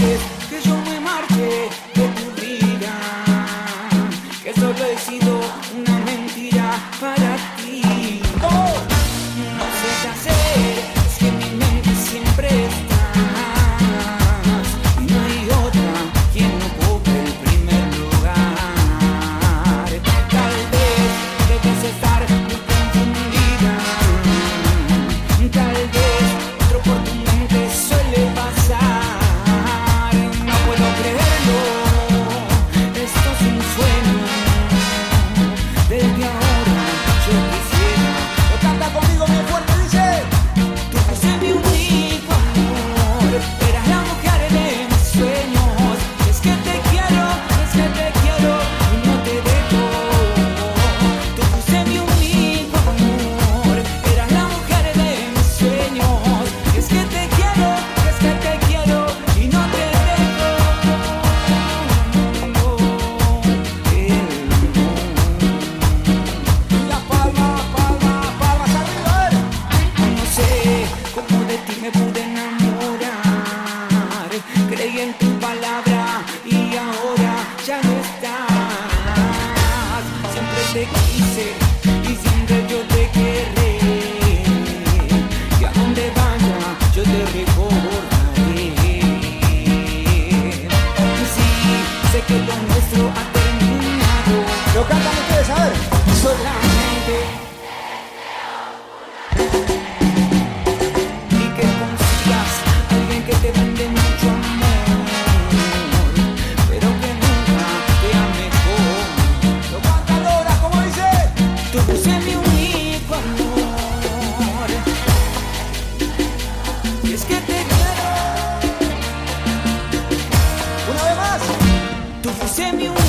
is creí en tu palabra y ahora ya no estás. Siempre te quise y siempre yo te querré. Y a donde vaya yo te recordaré. Sí, sé que lo nuestro ha terminado. Lo cantan ustedes, a ver. Sola Tell me